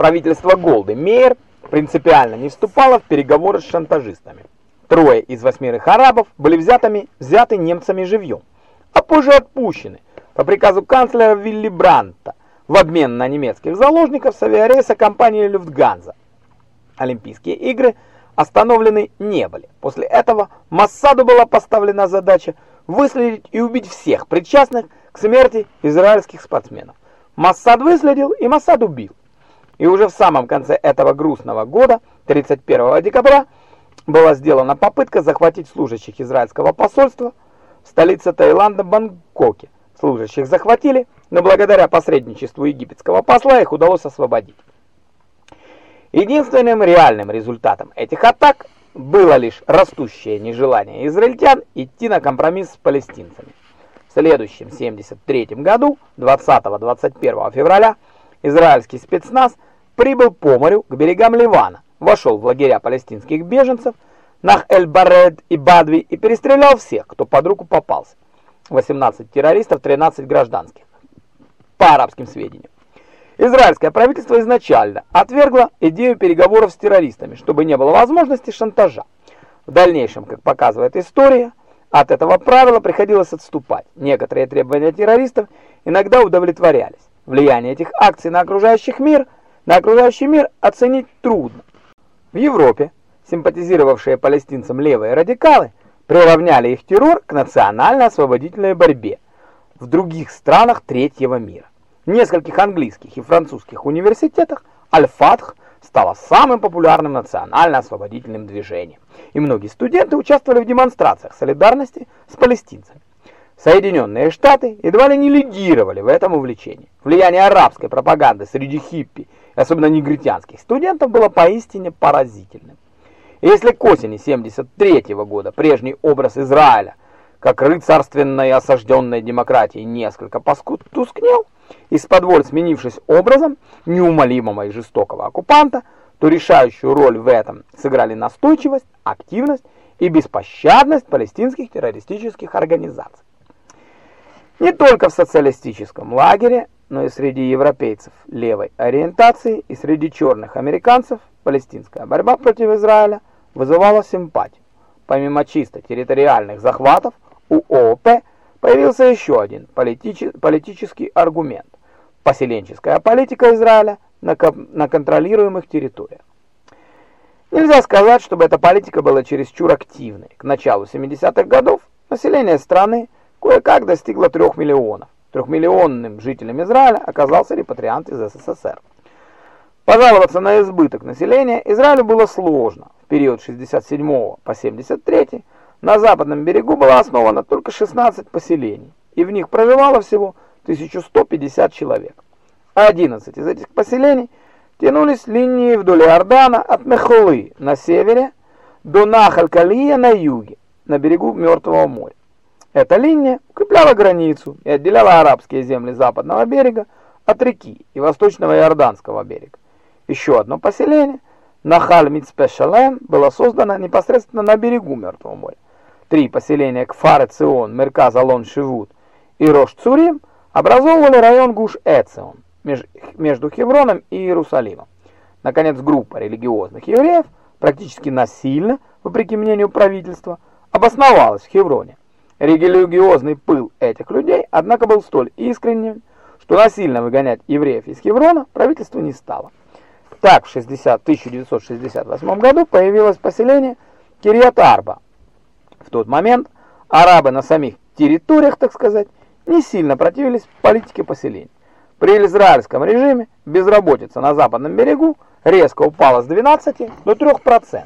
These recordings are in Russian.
Правительство Голды Мейер принципиально не вступало в переговоры с шантажистами. Трое из восьмерых арабов были взятыми, взяты немцами живьем, а позже отпущены по приказу канцлера Вилли Брандта в обмен на немецких заложников с авиарейса компании Люфтганза. Олимпийские игры остановлены не были. После этого Массаду была поставлена задача выследить и убить всех причастных к смерти израильских спортсменов. Массад выследил и Массад убил. И уже в самом конце этого грустного года, 31 декабря, была сделана попытка захватить служащих израильского посольства в столице Таиланда Бангкоке. Служащих захватили, но благодаря посредничеству египетского посла их удалось освободить. Единственным реальным результатом этих атак было лишь растущее нежелание израильтян идти на компромисс с палестинцами. В следующем 73 году, 20-21 февраля, израильский спецназ прибыл по морю к берегам Ливана, вошел в лагеря палестинских беженцев Нах-эль-Баред и Бадви и перестрелял всех, кто под руку попался. 18 террористов, 13 гражданских. По арабским сведениям. Израильское правительство изначально отвергло идею переговоров с террористами, чтобы не было возможности шантажа. В дальнейшем, как показывает история, от этого правила приходилось отступать. Некоторые требования террористов иногда удовлетворялись. Влияние этих акций на окружающий мир, на окружающий мир оценить трудно. В Европе симпатизировавшие палестинцам левые радикалы приравняли их террор к национально-освободительной борьбе в других странах третьего мира. В нескольких английских и французских университетах Аль-Фатх стало самым популярным национально-освободительным движением, и многие студенты участвовали в демонстрациях солидарности с палестинцами. Соединенные Штаты едва ли не лидировали в этом увлечении. Влияние арабской пропаганды среди хиппи, особенно негритянских студентов, было поистине поразительным. Если к осени 73 -го года прежний образ Израиля, как рыцарственной осажденной демократии, несколько тускнел, из-под воль сменившись образом неумолимого и жестокого оккупанта, то решающую роль в этом сыграли настойчивость, активность и беспощадность палестинских террористических организаций. Не только в социалистическом лагере, но и среди европейцев левой ориентации и среди черных американцев палестинская борьба против Израиля вызывала симпатию. Помимо чисто территориальных захватов, у ООП появился еще один политич... политический аргумент – поселенческая политика Израиля на, на контролируемых территориях. Нельзя сказать, чтобы эта политика была чересчур активной. К началу 70-х годов население страны кое-как достигло 3 миллионов. Трехмиллионным жителям Израиля оказался репатриант из СССР. Пожаловаться на избыток населения Израилю было сложно. В период 67 по 73 на западном берегу было основано только 16 поселений, и в них проживало всего 1150 человек. 11 из этих поселений тянулись линией вдоль Иордана от Мехолы на севере до Нахаль-Калия на юге, на берегу Мертвого моря. Эта линия укрепляла границу и отделяла арабские земли западного берега от реки и восточного Иорданского берега. Еще одно поселение, Нахаль-Мицпешалем, было создано непосредственно на берегу Мертвого моря. Три поселения Кфар Цион, Мерказ Алон Шивут и Рош Цурим образовывали район Гуш-Эцион между Хевроном и Иерусалимом. Наконец, группа религиозных евреев практически насильно, вопреки мнению правительства, обосновалась в Хевроне. Религиозный пыл этих людей, однако, был столь искренним, что насильно выгонять евреев из Хеврона правительство не стало. Так, в 60, 1968 году появилось поселение Кирьят-Арба. В тот момент арабы на самих территориях, так сказать, не сильно противились политике поселений. При израильском режиме безработица на западном берегу резко упала с 12 до 3%,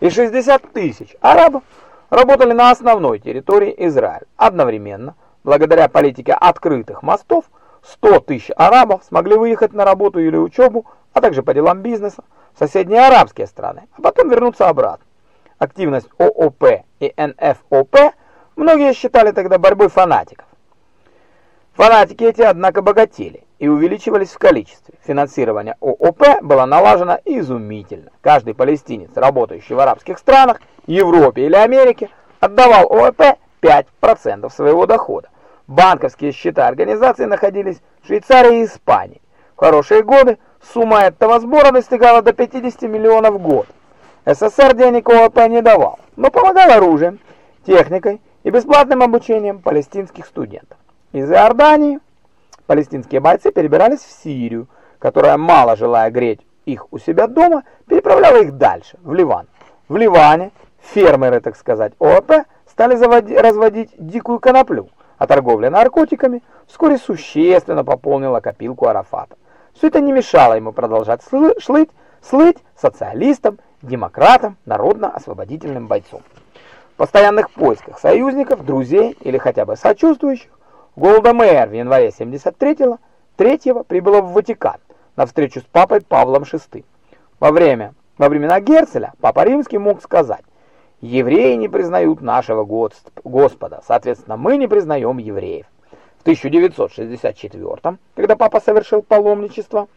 и 60 тысяч арабов работали на основной территории Израиля. Одновременно, благодаря политике открытых мостов, 100 тысяч арабов смогли выехать на работу или учебу, а также по делам бизнеса в соседние арабские страны, а потом вернуться обратно. Активность ООП и НФОП многие считали тогда борьбой фанатиков. Фанатики эти, однако, богатели и увеличивались в количестве. Финансирование ООП было налажено изумительно. Каждый палестинец, работающий в арабских странах, Европе или Америке, отдавал ООП 5% своего дохода. Банковские счета организации находились в Швейцарии и Испании. В хорошие годы Сумма этого сбора достигала до 50 миллионов в год. СССР денег ОАП не давал, но помогал оружием, техникой и бесплатным обучением палестинских студентов. Из Иордании палестинские бойцы перебирались в Сирию, которая, мало желая греть их у себя дома, переправляла их дальше, в Ливан. В Ливане фермеры, так сказать, ОАП стали заводить, разводить дикую коноплю, а торговля наркотиками вскоре существенно пополнила копилку Арафата. Все это не мешало ему продолжать слыть, слыть социалистом, демократом, народно-освободительным бойцом. В постоянных поисках союзников, друзей или хотя бы сочувствующих, Голда Мэр в январе 73-го прибыла в Ватикан на встречу с папой Павлом VI. Во время во времена Герцеля Папа Римский мог сказать: "Евреи не признают нашего Господа, соответственно, мы не признаем евреев". В 1964 когда папа совершил паломничество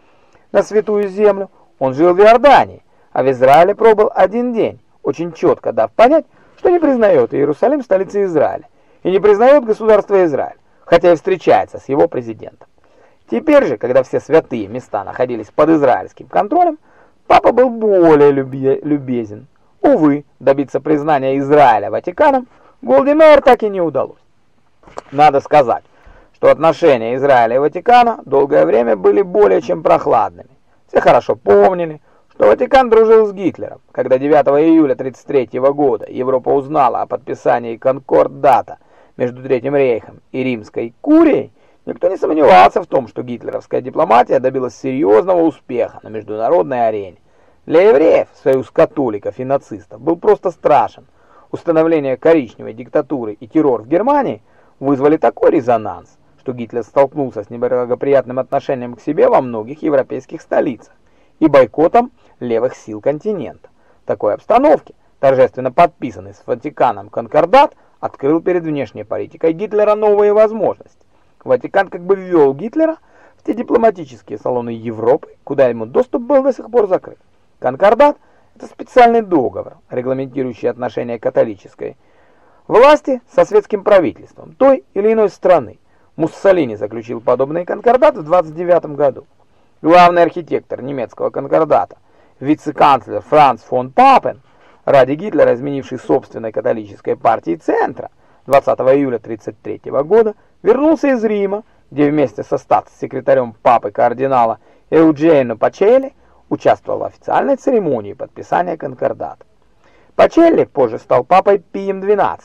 на Святую Землю, он жил в Иордании, а в Израиле пробыл один день, очень четко дав понять, что не признает Иерусалим столицей Израиля и не признает государство Израиль, хотя и встречается с его президентом. Теперь же, когда все святые места находились под израильским контролем, папа был более любезен. Увы, добиться признания Израиля Ватиканом Голдемейр так и не удалось. Надо сказать, что отношения Израиля и Ватикана долгое время были более чем прохладными. Все хорошо помнили, что Ватикан дружил с Гитлером. Когда 9 июля 1933 года Европа узнала о подписании конкордата между Третьим рейхом и Римской курией, никто не сомневался в том, что гитлеровская дипломатия добилась серьезного успеха на международной арене. Для евреев, союз католиков и нацистов был просто страшен. Установление коричневой диктатуры и террор в Германии вызвали такой резонанс, что Гитлер столкнулся с неблагоприятным отношением к себе во многих европейских столицах и бойкотом левых сил континента. В такой обстановке торжественно подписанный с Ватиканом конкордат открыл перед внешней политикой Гитлера новые возможности. Ватикан как бы ввел Гитлера в те дипломатические салоны Европы, куда ему доступ был до сих пор закрыт. Конкордат – это специальный договор, регламентирующий отношения католической власти со светским правительством той или иной страны. Муссолини заключил подобный конкордат в 29 году. Главный архитектор немецкого конкордата, вице-канцлер Франц фон Папен, ради Гитлера изменивший собственной католической партии Центра, 20 июля 1933 года вернулся из Рима, где вместе со статс-секретарем папы кардинала Эуджейно Пачелли участвовал в официальной церемонии подписания конкордата. Пачелли позже стал папой Пием XII.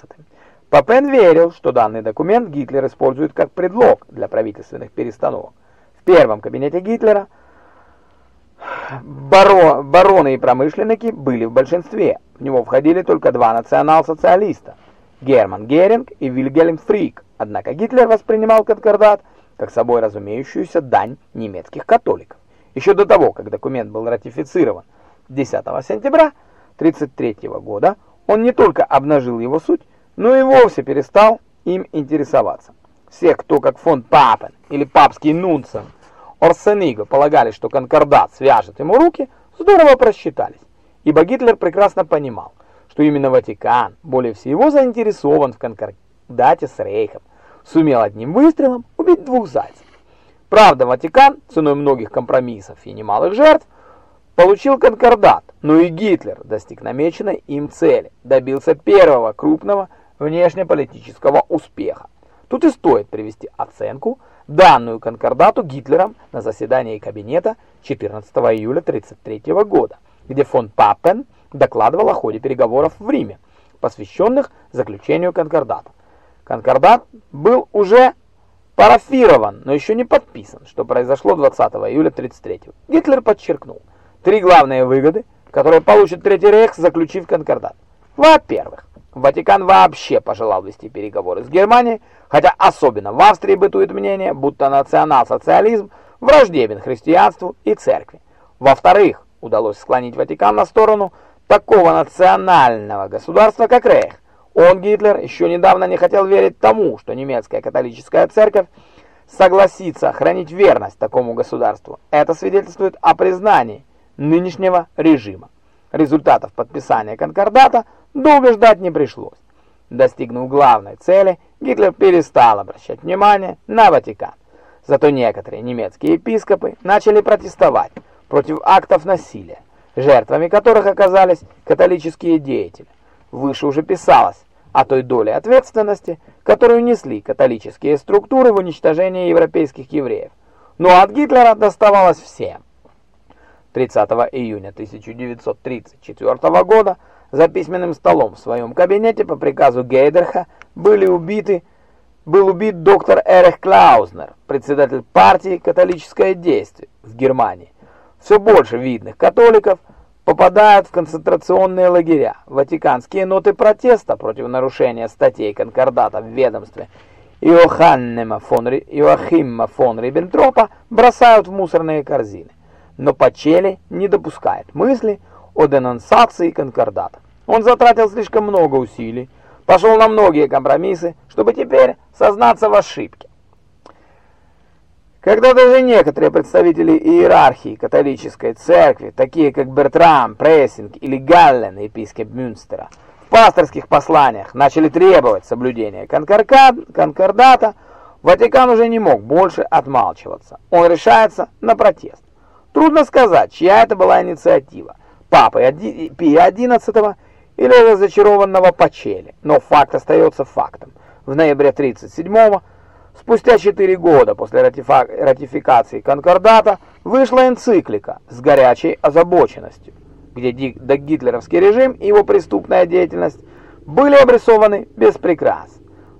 Папен верил, что данный документ Гитлер использует как предлог для правительственных перестановок. В первом кабинете Гитлера баро, бароны и промышленники были в большинстве. В него входили только два национал-социалиста – Герман Геринг и Вильгельм Фрик. Однако Гитлер воспринимал конкордат как собой разумеющуюся дань немецких католиков. Еще до того, как документ был ратифицирован 10 сентября 1933 года, он не только обнажил его суть, но и вовсе перестал им интересоваться. Все, кто как фон Папен или папский Нунцен Орсениго полагали, что конкордат свяжет ему руки, здорово просчитались, ибо Гитлер прекрасно понимал, что именно Ватикан более всего заинтересован в конкордате с Рейхом, сумел одним выстрелом убить двух зайцев. Правда, Ватикан, ценой многих компромиссов и немалых жертв, получил конкордат, но и Гитлер достиг намеченной им цели, добился первого крупного внешнеполитического успеха. Тут и стоит привести оценку, данную конкордату Гитлером на заседании кабинета 14 июля 1933 года, где фон Паппен докладывал о ходе переговоров в Риме, посвященных заключению конкордата. Конкордат был уже парафирован, но еще не подписан, что произошло 20 июля 33 Гитлер подчеркнул три главные выгоды, которые получит Третий Рейх, заключив конкордат. Во-первых, Ватикан вообще пожелал вести переговоры с Германией, хотя особенно в Австрии бытует мнение, будто национал-социализм враждебен христианству и церкви. Во-вторых, удалось склонить Ватикан на сторону такого национального государства, как Рейх, он, Гитлер, еще недавно не хотел верить тому, что немецкая католическая церковь согласится хранить верность такому государству. Это свидетельствует о признании нынешнего режима. Результатов подписания конкордата долго ждать не пришлось. Достигнув главной цели, Гитлер перестал обращать внимание на Ватикан. Зато некоторые немецкие епископы начали протестовать против актов насилия, жертвами которых оказались католические деятели. Выше уже писалось о той доле ответственности, которую несли католические структуры в уничтожении европейских евреев. Но от Гитлера доставалось всем. 30 июня 1934 года за письменным столом в своем кабинете по приказу Гейдерха были убиты был убит доктор Эрих Клаузнер, председатель партии «Католическое действие» в Германии. Все больше видных католиков попадают в концентрационные лагеря. Ватиканские ноты протеста против нарушения статей конкордата в ведомстве Иоханнема фон, Иоахима фон Риббентропа бросают в мусорные корзины. Но Пачели не допускает мысли о денонсации конкордата. Он затратил слишком много усилий, пошел на многие компромиссы, чтобы теперь сознаться в ошибке. Когда даже некоторые представители иерархии католической церкви, такие как Бертрам, Прейсинг или Галлен, епископ Мюнстера, в пасторских посланиях начали требовать соблюдения конкордата, Ватикан уже не мог больше отмалчиваться. Он решается на протест. Трудно сказать, чья это была инициатива, папы Пия XI или разочарованного Пачели, но факт остается фактом. В ноябре 37-го Спустя четыре года после ратификации конкордата вышла энциклика с горячей озабоченностью, где гитлеровский режим и его преступная деятельность были обрисованы без прикрас.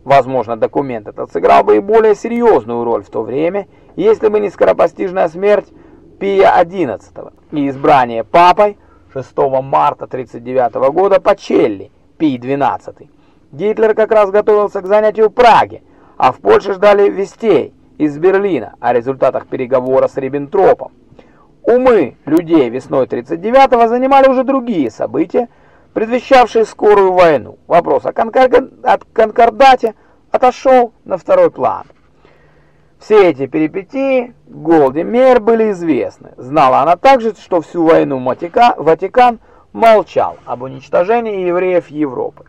Возможно, документ этот сыграл бы и более серьезную роль в то время, если бы не скоропостижная смерть Пия XI и избрание папой 6 марта 1939 года Пачелли, Пий XII. Гитлер как раз готовился к занятию Праги, а в Польше ждали вестей из Берлина о результатах переговора с Риббентропом. Умы людей весной 39-го занимали уже другие события, предвещавшие скорую войну. Вопрос о, конкордате отошел на второй план. Все эти перипетии Голди были известны. Знала она также, что всю войну Ватикан молчал об уничтожении евреев Европы.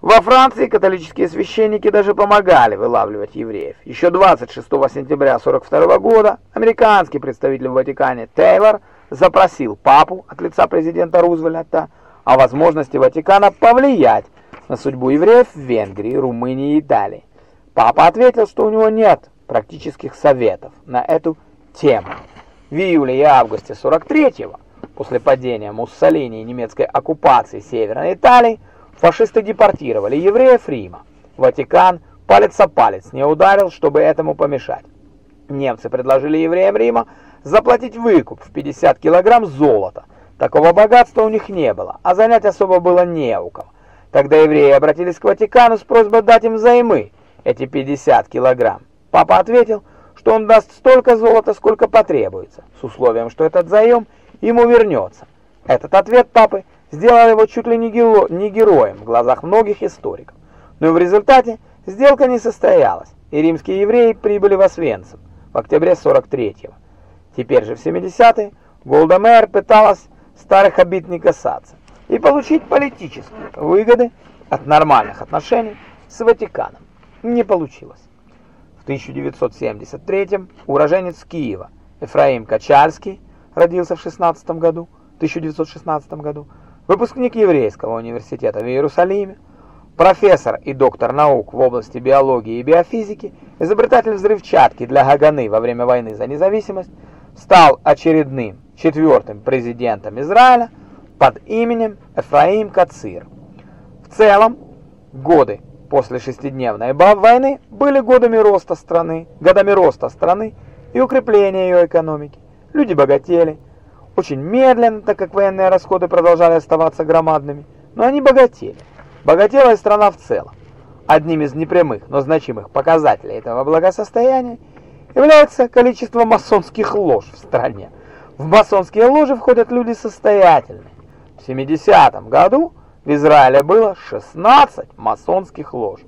Во Франции католические священники даже помогали вылавливать евреев. Еще 26 сентября 1942 года американский представитель в Ватикане Тейлор запросил папу от лица президента Рузвельта о возможности Ватикана повлиять на судьбу евреев в Венгрии, Румынии и Италии. Папа ответил, что у него нет практических советов на эту тему. В июле и августе 43-го, после падения Муссолини и немецкой оккупации Северной Италии, Фашисты депортировали евреев Рима. Ватикан палец о палец не ударил, чтобы этому помешать. Немцы предложили евреям Рима заплатить выкуп в 50 килограмм золота. Такого богатства у них не было, а занять особо было не у кого. Тогда евреи обратились к Ватикану с просьбой дать им взаймы эти 50 килограмм. Папа ответил, что он даст столько золота, сколько потребуется, с условием, что этот заем ему вернется. Этот ответ папы – сделал его чуть ли не, геро не героем в глазах многих историков. Но в результате сделка не состоялась, и римские евреи прибыли в Освенцим в октябре 43-го. Теперь же в 70-е Голда пыталась старых обид касаться и получить политические выгоды от нормальных отношений с Ватиканом. Не получилось. В 1973 уроженец Киева Ефраим Качальский родился в 16 году, 1916 году, выпускник еврейского университета в Иерусалиме, профессор и доктор наук в области биологии и биофизики, изобретатель взрывчатки для Гаганы во время войны за независимость, стал очередным четвертым президентом Израиля под именем Эфраим Кацир. В целом, годы после шестидневной войны были годами роста страны, годами роста страны и укрепления ее экономики. Люди богатели, очень медленно, так как военные расходы продолжали оставаться громадными, но они богатели. Богатела и страна в целом. Одним из непрямых, но значимых показателей этого благосостояния является количество масонских лож в стране. В масонские ложи входят люди состоятельные. В 70 году в Израиле было 16 масонских лож.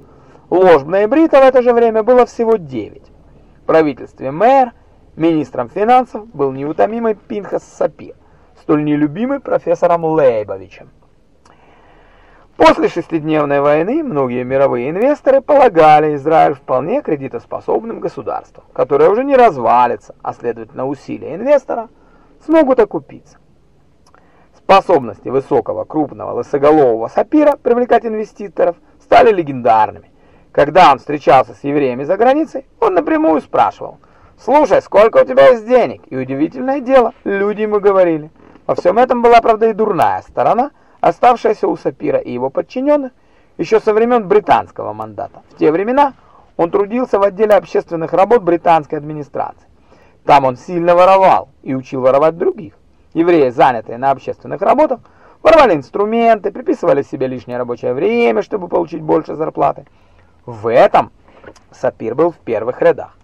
Лож в ноябрита в это же время было всего 9. В правительстве мэр Министром финансов был неутомимый Пинхас Сапир, столь нелюбимый профессором Лейбовичем. После шестидневной войны многие мировые инвесторы полагали Израиль вполне кредитоспособным государством, которое уже не развалится, а следовательно усилия инвестора смогут окупиться. Способности высокого, крупного, лысоголового Сапира привлекать инвеститоров стали легендарными. Когда он встречался с евреями за границей, он напрямую спрашивал, «Слушай, сколько у тебя есть денег?» И удивительное дело, люди ему говорили. Во всем этом была, правда, и дурная сторона, оставшаяся у Сапира и его подчиненных еще со времен британского мандата. В те времена он трудился в отделе общественных работ британской администрации. Там он сильно воровал и учил воровать других. Евреи, занятые на общественных работах, воровали инструменты, приписывали себе лишнее рабочее время, чтобы получить больше зарплаты. В этом Сапир был в первых рядах.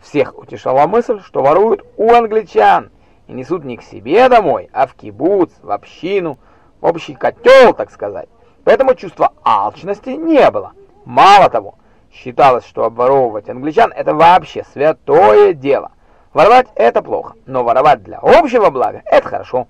Всех утешала мысль, что воруют у англичан и несут не к себе домой, а в кибуц, в общину, в общий котел, так сказать. Поэтому чувства алчности не было. Мало того, считалось, что обворовывать англичан – это вообще святое дело. Воровать – это плохо, но воровать для общего блага – это хорошо.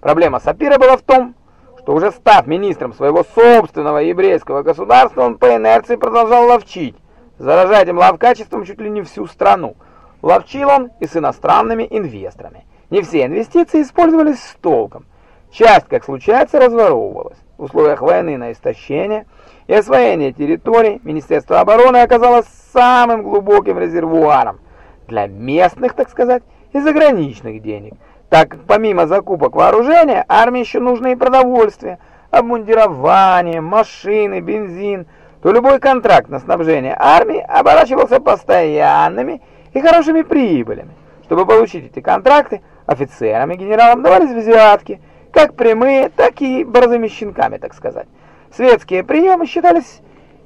Проблема Сапира была в том, что уже став министром своего собственного еврейского государства, он по инерции продолжал ловчить, заражать им ловкачеством чуть ли не всю страну. Ловчил он и с иностранными инвесторами. Не все инвестиции использовались с толком. Часть, как случается, разворовывалась. В условиях войны на истощение и освоение территорий Министерство обороны оказалось самым глубоким резервуаром для местных, так сказать, и заграничных денег. Так как помимо закупок вооружения, армии еще нужно и продовольствие, обмундирование, машины, бензин, то любой контракт на снабжение армии оборачивался постоянными и хорошими прибылями. Чтобы получить эти контракты, офицерам и генералам давались взятки, как прямые, так и борзыми щенками, так сказать. Светские приемы считались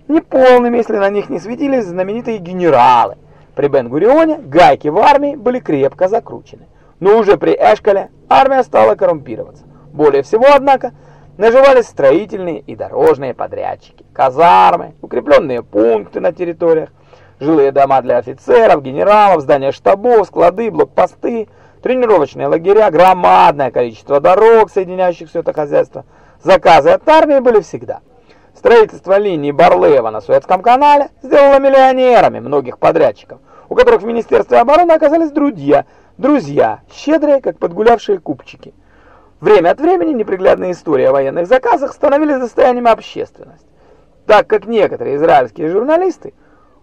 неполными, если на них не светились знаменитые генералы. При Бен-Гурионе гайки в армии были крепко закручены. Но уже при Эшколе армия стала коррумпироваться. Более всего, однако, наживались строительные и дорожные подрядчики, казармы, укрепленные пункты на территориях, жилые дома для офицеров, генералов, здания штабов, склады, блокпосты, тренировочные лагеря, громадное количество дорог, соединяющих все это хозяйство. Заказы от армии были всегда. Строительство линии Барлеева на Суэцком канале сделало миллионерами многих подрядчиков, у которых в Министерстве обороны оказались друзья, друзья, щедрые, как подгулявшие купчики. Время от времени неприглядные истории о военных заказах становились достоянием общественности, так как некоторые израильские журналисты,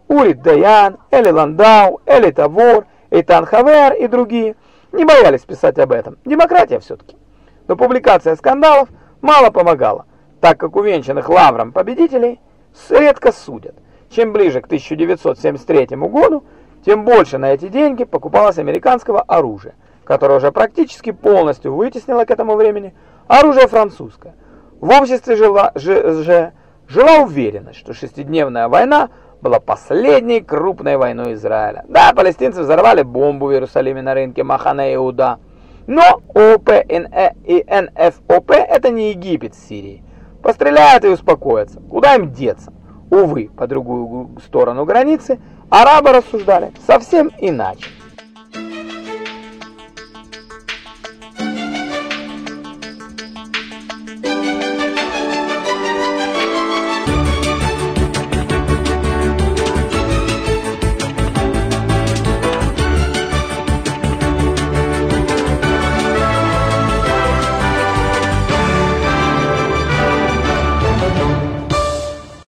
Урит Даян, Эли Ландау, Эли Тавор, Эйтан Хавер и другие, не боялись писать об этом. Демократия все-таки. Но публикация скандалов мало помогала так как увенчанных лавром победителей редко судят. Чем ближе к 1973 году, тем больше на эти деньги покупалось американского оружия, которое уже практически полностью вытеснило к этому времени оружие французское. В обществе жила, же, же, жила уверенность, что шестидневная война была последней крупной войной Израиля. Да, палестинцы взорвали бомбу в Иерусалиме на рынке Махане Иуда, но ОП и НФОП это не Египет с Сирией. Постреляют и успокоятся. Куда им деться? Увы, по другую сторону границы арабы рассуждали совсем иначе.